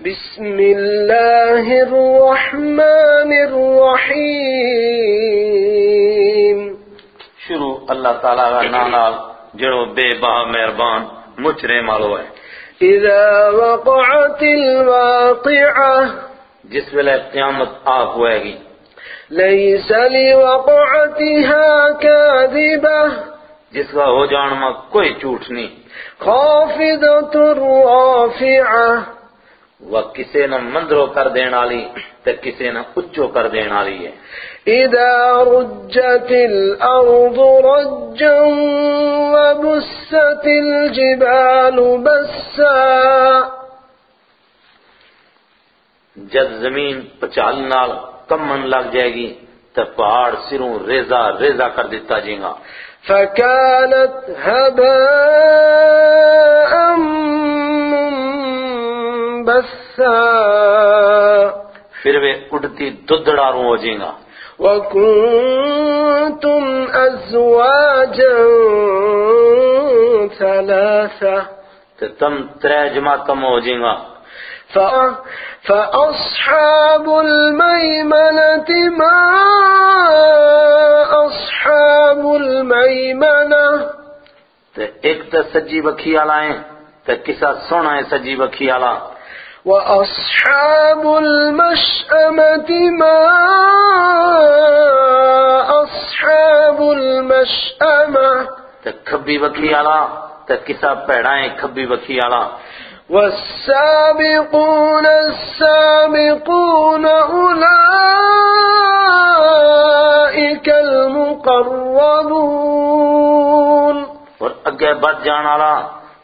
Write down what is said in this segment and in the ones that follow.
بسم الله الرحمن الرحيم شروع اللہ تعالیٰ کا نال جڑو بے بہا مہربان مچرے مالو ہے۔ إذا وقعت الواقعة جس ویلے قیامت آ ہوئے گی۔ ليس لوقعتها كاذبة جس کا ہو جان میں کوئی جھوٹ نہیں۔ خافضة رافعة وہ کسے نہ مندرو کر دین والی تے کسے نہ اچو کر دین والی ہے۔ إذا رجت الأرض رجا وبست الجبال بسا۔ جد زمین پچال نال کمن لگ جائے گی تے پہاڑ سروں ریزا ریزا کر دیتا جائے گا۔ فكانت هباء منبثا پھر وہ اڑتی ددڑاروں ہو جائے گا۔ وكنتم أزواجا ثلاثة تے تم ترے جماعتم ہو جائے گا۔ فأصحاب الميمنة ما أصحاب الميمنة تے ایک تے سجی بکھی ہے تے کسا سونا ہے سجی بکھی والا۔ وأصحاب المشأمة ما أصحاب المشأمة تے کھبی بکھی والا تے کسا پیڑا ہے کھبی بکھی والا والسابقون السابقون أولئك المقربون۔ اور اگے بد جان والا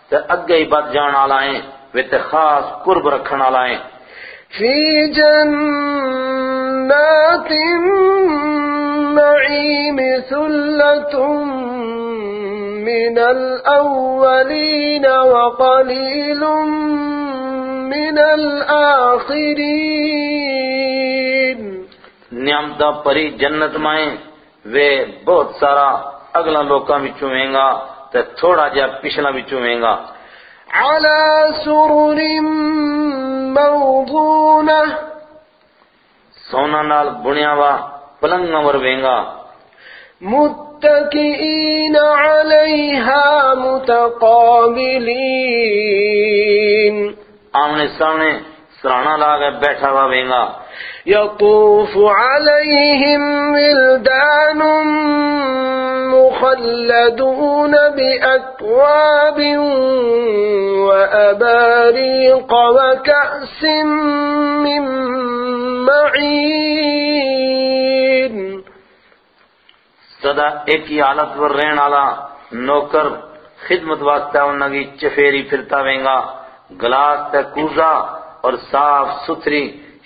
تے اگے ہی بد جان والا ہے وہ تے خاص قرب رکھن والا ہے في جنات النعيم ثلة من الأولين وقليل من الآخرين نعمتہ پری جنت مائیں وہ بہت سارا اگلا لوکاں وچوں وینگا تے تھوڑا جا پچھلا وچوں وینگا۔ على سرر موضونة. سونا نال بنیا وا پلنگاں ور وینگا۔ متكئين عليها متقابلين آمنے سامنے سرانا لا کے بیٹھا وا وینگا۔ يطوف عليهم ولدان مخلدون بأكواب وأباريق وكأس من معين سدا ایک ہی حالت ور رہن والا نوکر خدمت واسطے انہاں کی چفیری پھرتا وینگا گلاس تے کوزا اور صاف ستھری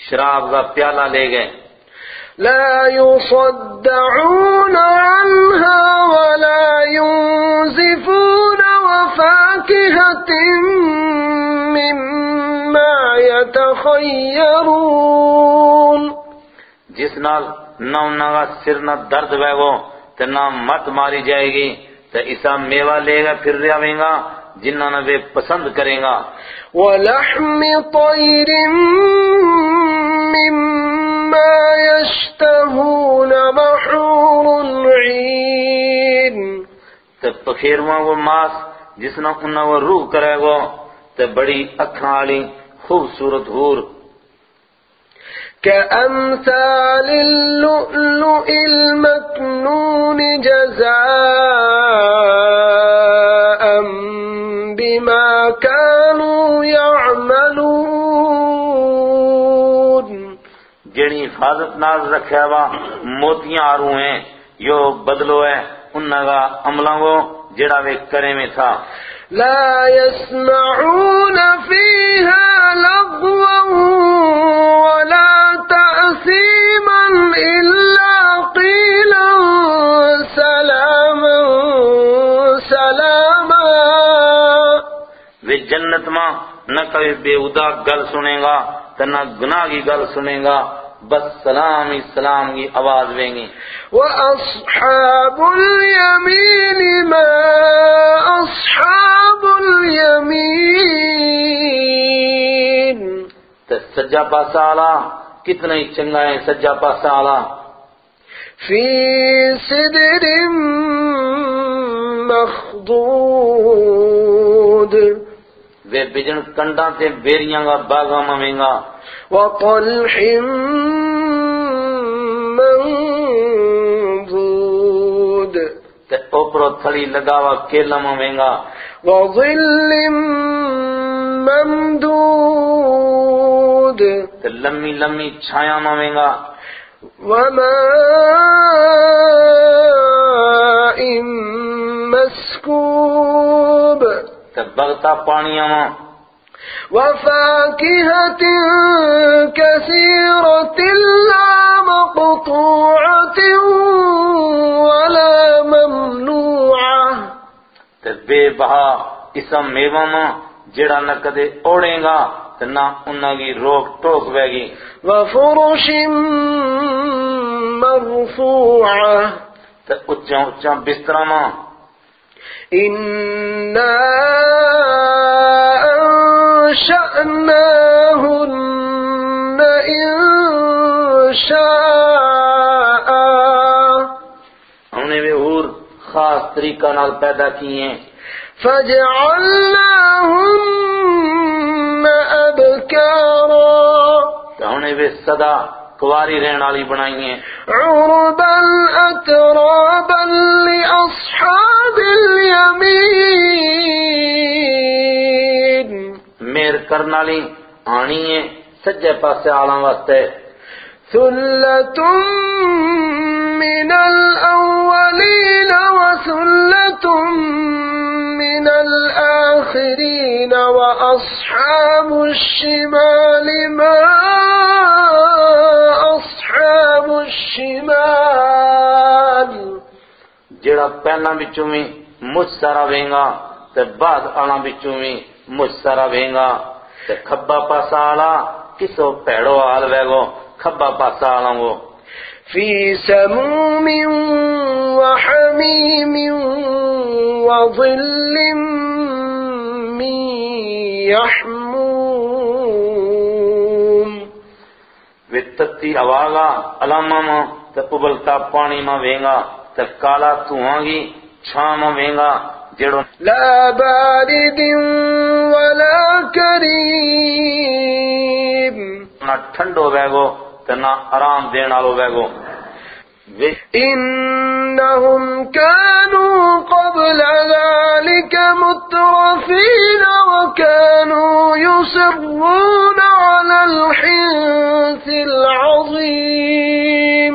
شراب کا پیالہ لے گئے۔ لا يصدعون عنها ولا ينزفون وفاكهة مما يتخيرون. جس نال نہ انہاں کا سر نہ درد ویگو تے نہ مت ماری جائے گی تے اسا میوہ لے گا پھر رہا وینگا جنہ نہ وہ پسند کریں گا۔ ولحم طير مما يشتهون محور عين. تے پخیرواں کو ماس جس نہ انہاں وہ روح کرے گو تے بڑی اکھاں والی خوبصورت حور۔ كأمثال اللؤلؤ المكنون جزاء حفاظت ناز رکھے وا موتیاں آرو ہیں یو بدلو ہے انہاں کا عملوں کو جڑا وہ کرے میں تھا۔ لا يسمعون فيها لغوا ولا تأثيما إلا قيلا سلاما سلاما۔ وہ جنت ماں نہ کبھی بے ادا گل سنے گا نہ گناہ کی گل سنے گا۔ بس سلام ہی سلام کی آواز ویں گی وأصحاب اليمين ما أصحاب اليمين سجا پاسا آلا کتنا ہی چنگا ہے سجا پاسا آلا في سدر مخضود۔ وہ بجن کنڈا تے بیریاں گا باغا ممیں گا۔ وطلح منضود تے اوپرو تھڑی لگاوا کیلا ممیں گا۔ وظل ممدود۔ تے لمی لمی چھایا ممیں گا۔ وماء مسكوب۔ تے بغتا پانیاں ماں وفاكهة كثيرة لا مقطوعة ولا ممنوعة تے بے بہا اسم میوہ ماں جڑا نہ کدے اوڑے گا تے نہ انہاں کی روک ٹوک بے گی۔ وفرش مرفوعة تے اچھا اچھا بسترہ ماں إنا أنشأناهن إنشاء ہم نے وہ اور خاص طریقہ نال پیدا کیے ہیں۔ فجعلناهن أبكارا تے ہم نے وہ صدا کواری رہن والی بنائی ہیں۔ عربا أترابا لأصحاب اليمين۔ میر کرن والی آنی ہے سجے پاسے آلاں واسطے۔ ثلة من الأولين وثلة من الآخرين وأصحاب الشمال ما أصحاب الشمال. جڑا پہلا بچوں میں مجھ سارا وینگا تے بعد آنا بچوں میں مجھ سارا وینگا تے کھبا پاسا آلا کسو پیڑو آل ویگو کھبا پاسا آلا وہ في سموم وحميم وظل يحموم وہ تتی آواگا علامہ ماں تے ابلتا پانی ماں وینگا تے کالا تھواں گی چھاں وینگا جڑو لا بارد ولا كريم. نہ ٹھنڈو ویگو تے نہ آرام دین ویگو۔ وہ إنهم كانوا قبل ذلك مترفين وكانوا يصرون على الحنس العظيم.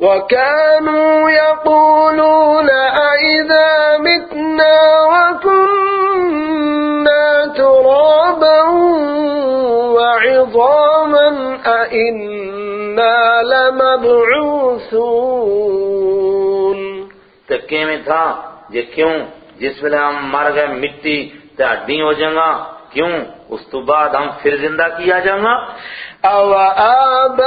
وكانوا يقولون أئذا متنا وكنا وعظاما أئنا لمبعوثون تو کیویں تھا یہ کیوں؟ جس ویلے ہم مر گئے مٹی تے ہڈی ہو گا کیوں؟ اس تو بعد ہم پھر زندہ کیا جائیں گا؟ أو آباؤنا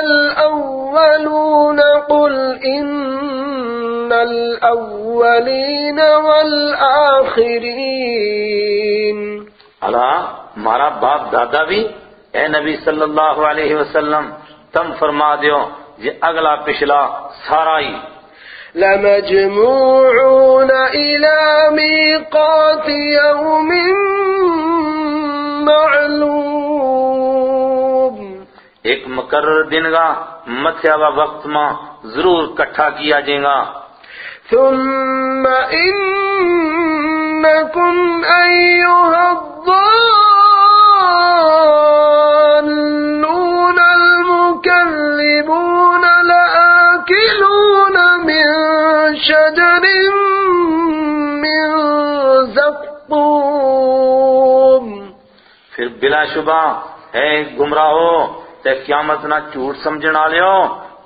الأولون قل إن الأولين والآخرين اللہ ہمارا باپ دادا بھی اے نبی صلی اللہ علیہ وسلم تم فرما دیو یہ اگلا پچھلا سارا ہی۔ لمجموعون إلى ميقات يوم معلوم۔ ایک مقرر دن گا متھیا وقت میں ضرور کٹھا کیا جائے گا۔ ثم إنكم أيها الضالون المكذبون لآكلون من شجر من زقوم. پھر بلا شبہ ہے گمراہو، تے قیامت نہ جھوٹ سمجھنا لیو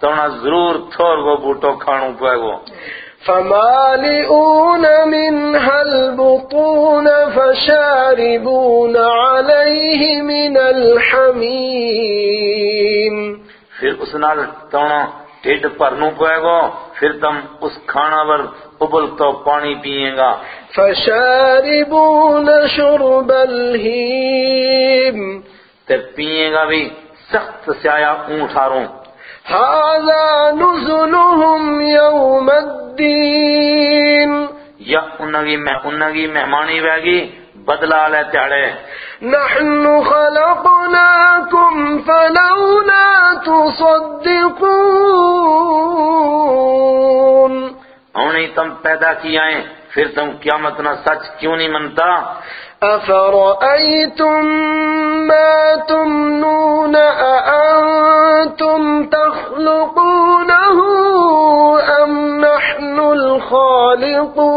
تو نہ ضرور تھور وہ بوٹو کھانو پائے گو فمالئون منها البطون فشاربون عليه من الحميم. پھر اس نال تونا ٹھڈ پرنوں پوئے گو پھر تم اس کھانا پر ابل تو پانی پیئیں گا۔ فشاربون شرب الهيم تے پیئیں گا بھی سخت سیایا اونٹ ہاروں هذا نزلهم يوم الدين. یا انگی میں انگی مہمانی ویگی بدلا لے تیاڑے۔ نحن خلقناكم فلولا تصدقون. انہیں تم پیدا کیا ہے پھر تم قیامت نہ سچ کیوں نہیں منتا؟ أفرأيتم ما تمنون أأنتم تخلقونه أم نحن الخالقون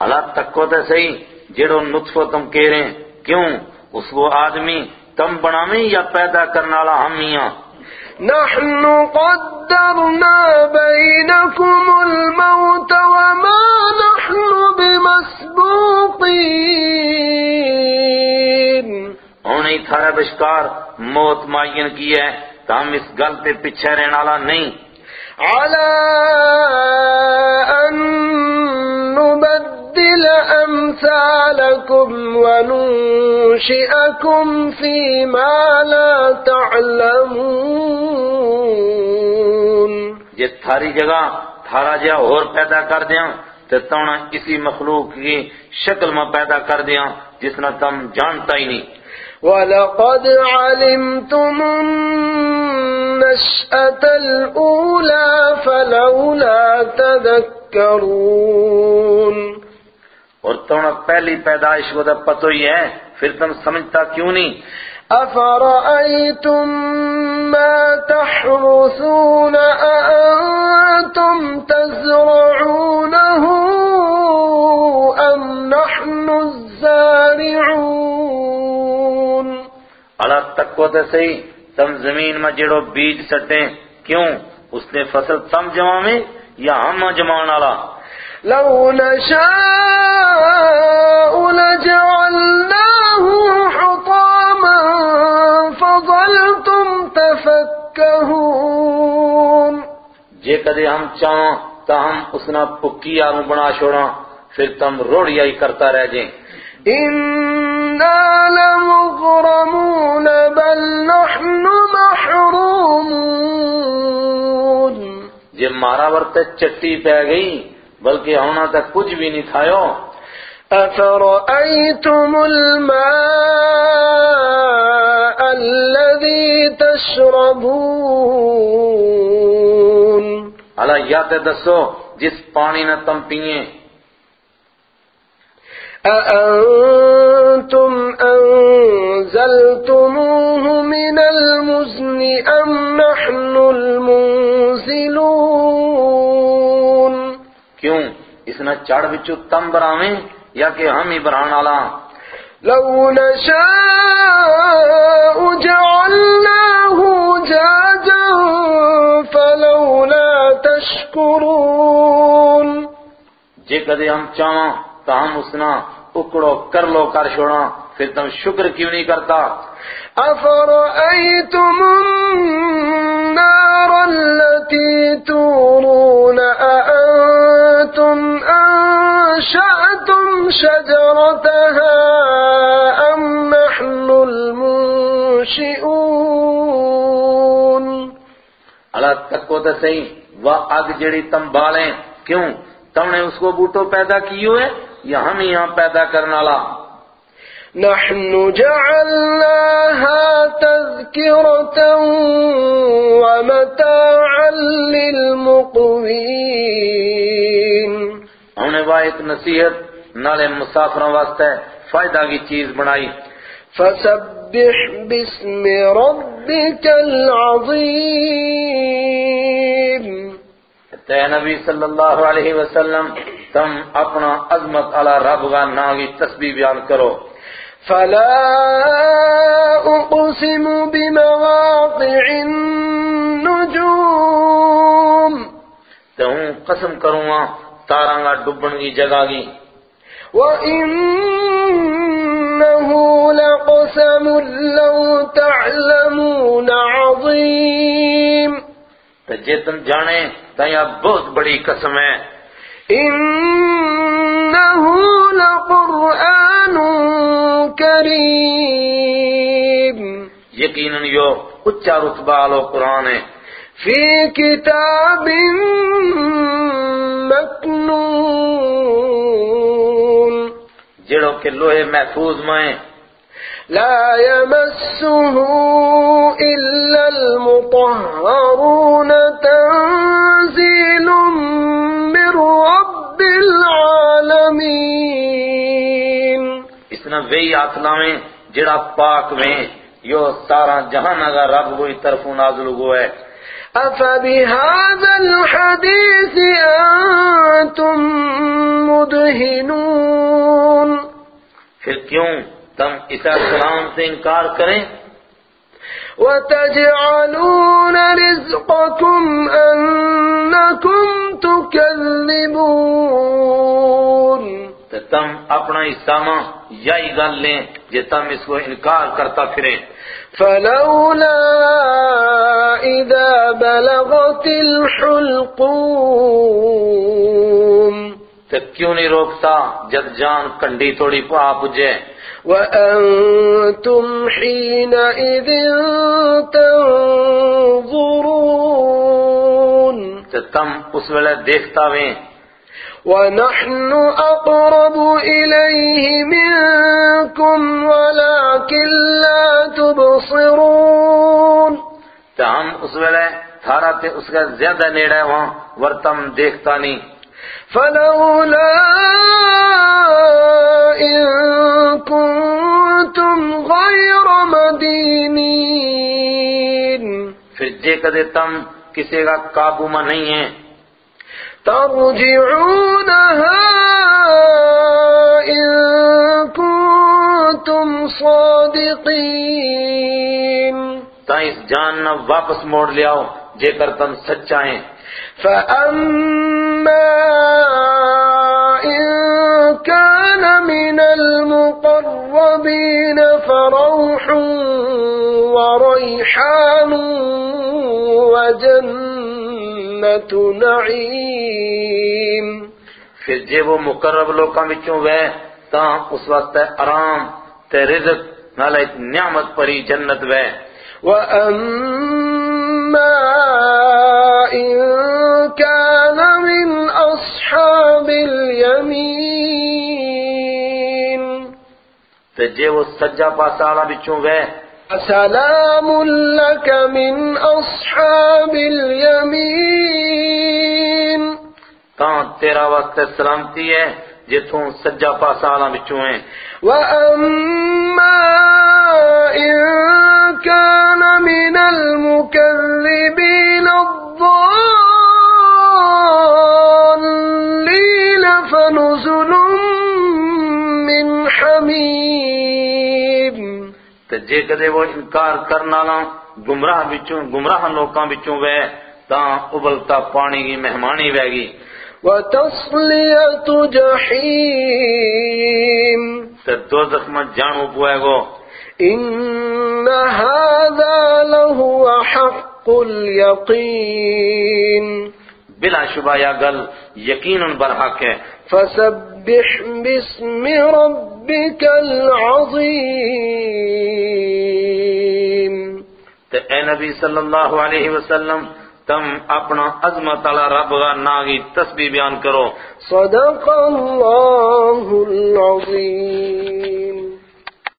اللہ تک کو تے صحیح جڑو نطفہ تم کہہ رہے ہیں کیوں؟ اس وہ آدمی تم بناویں یا پیدا کرنے والا ہم ہی ہیں نحن قدرنا بينكم الموت وما نحن بمسبوقين انہیں تھارا بشکار موت معین کی ہے تو ہم اس گل پہ پیچھے رہنے والا نہیں۔ على أن نبدل أمثالكم وننشئكم فيما لا تعلمون۔ یہ تھاری جگہ تھارا جہا اور پیدا کر دیاں تو تونا اسی مخلوق کی شکل میں پیدا کر دیاں جس نہ تم جانتا ہی نہیں۔ ولقد علمتم النشأة الأولى فلولا تذكرون۔ اور تونا پہلی پیدائش کو تو پتو ہی ہے پھر تم سمجھتا کیوں نہیں؟ أفرأيتم ما تحرثون أأنتم تزرعونه تک کو تے صحیح تم زمین میں جڑو بیج سٹیں کیوں؟ اس نے فصل تم جمع میں یا ہم جمان والا لو نشاء لجعلناه حطاما فظلتم تفكهون جے کدے ہم چاہاں تو ہم اسنا پکی آروں بنا چھوڑاں پھر تم روڑیا ہی کرتا رہ جائیں۔ إنا لمغرمون بل نحن محرومون جے مارا ورتے چٹی پہ گئی بلکہ ہونا تک کچھ بھی نہیں تھایو۔ أفرأيتم الماء الذي تشربون؟ اللہ یا تے دسو جس پانی نہ تم أأنتم أنزلتموه من المزن أم نحن المنزلون؟ کیوں؟ اس نے چڑھ بچو تم براویں یا کہ ہم ہی بران والا؟ لو نشاء جعلناه جاجا فلولا تشكرون جے کدے ہم چاہاں تو ہم اسنا اکڑو کر لو کر چھوڑاں۔ پھر تم شکر کیوں نہیں کرتا؟ أفرأيتم النار التي تورون أأنتم أنشأتم شجرتها أم نحن المنشئون اللہ تک کو تو صحیح وہ اگ جڑی تم بالیں کیوں؟ تم نے اس کو بوٹو پیدا کیو ہے یا ہم یہاں پیدا کرنے والا؟ نحن جعلناها تذكرة ومتاعا للمقوين. نے وہ ایک نصیحت نالے مسافروں واسطے فائدہ کی چیز بنائی۔ فسبح باسم ربك العظيم تے نبی صلی اللہ علیہ وسلم تم اپنا عظمت علی رب کا نام کی تسبیح بیان کرو۔ فلا أقسم بمواقع النجوم. ہوں قسم کروں گا تاراں گا ڈبن کی جگہ کی وإنه لقسم لو تعلمون عظيم. جے تم جانے تا یہ بہت بڑی قسم ہے۔ إنه لقرآن كريم یقیناً یو اچا رتبہ آلو قرآن ہے۔ في كتاب مكنون جڑوں کے لوہے محفوظ میں لا يمسه إلا المطهرون تنزيل اس نے وہی آتلا میں جڑا پاک میں یو سارا جہان اگا رب وہی طرف نازل ہوا ہے أفبهذا الحديث أنتم مدهنون۔ پھر کیوں تم عیسیٰ السلام سے انکار کریں؟ وتجعلون رزقكم أنكم تكذبون۔ تو تم اپنا ماں یہی گل لیں جے تم اس کو انکار کرتا پھریں فلولا إذا بلغت الحلقوم تو کیوں نہیں روکتا جب جان کنڈی توڑی پا پجے۔ وأنتم حينئذ تنظرون تو تم اس ویلے دیکھتا ویں۔ ونحن أقرب إليه منكم ولكن لا تبصرون. تو ہم اس ویلے تھارا تے اس کا زیادہ نیڑے وہاں ورتم دیکھتا نہیں۔ فلولا إن كنتم غير مدينين. پھر جے کدے تم کسی کا قابو میں نہیں ہے ترجعونها إن كنتم صادقين. تا اس جان نہ واپس موڑ لیاؤ جے کر تم سچا ہیں فأما إن كان من المقربين فروح وريحان وجنة نعيم پھر جے وہ مقرب لوکاں وچوں وے تاں اس واسطے آرام تے رزق نال ایک نعمت پری جنت وے۔ وأما إن كان من أصحاب اليمين۔ تے جے وہ سجا پاسا والا وچوں وے سلام لك من أصحاب اليمين تاں تیرا واسطے سلامتی ہے جے توں سجا پاسا والا وچوں ہیں۔ وأما إن كان من المكذبين الضالين جے کدے وہ انکار کرنا نا گمراہ وچوں گمراہ لوکاں وچوں وے تاں ابلتا پانی کی مہمانی وے گی۔ وتصلية جحيم۔ تے دوزخ میں جانو پوئے گو۔ إن هذا لهو حق اليقين۔ بلا شبہ یا گل یقیناً برحق ہے۔ فسبح باسم ربك العظيم. تے اے نبی صلی اللہ علیہ وسلم تم اپنا عظمت والا رب کا ناگی تسبیح بیان کرو۔ صدق الله العظيم